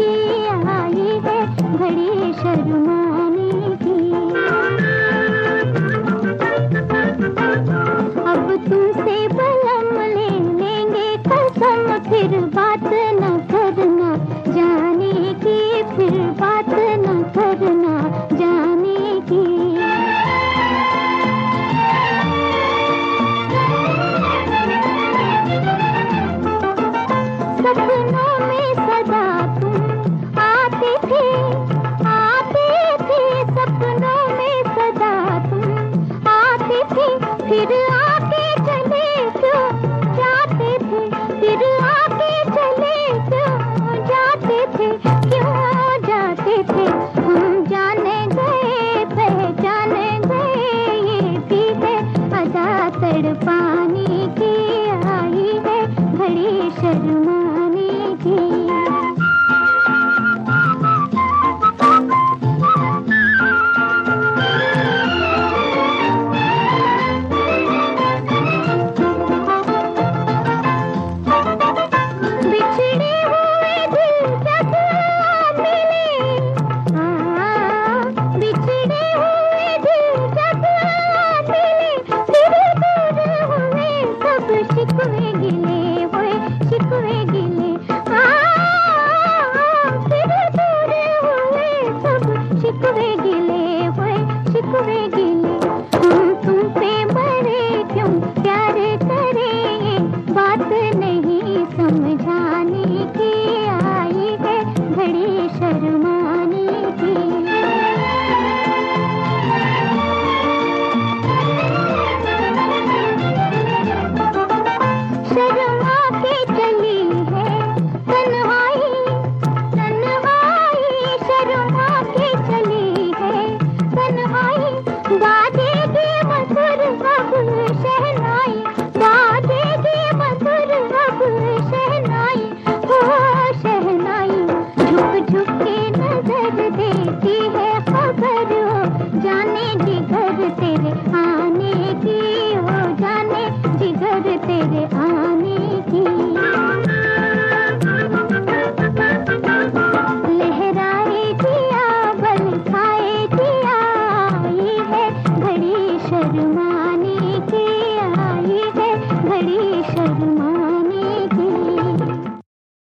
आई है बड़ी शर्माने की। अब तुमसे बलम ले लेंगे कसम फिर बात फिर आके चले क्यों जाते थे, फिर आके चले क्यों जाते थे। क्यों जाते थे? हम जाने गए गए ये है की आई है, घड़ी शर्मा जिगर तेरे आने की हो जाने जिगर तेरे आने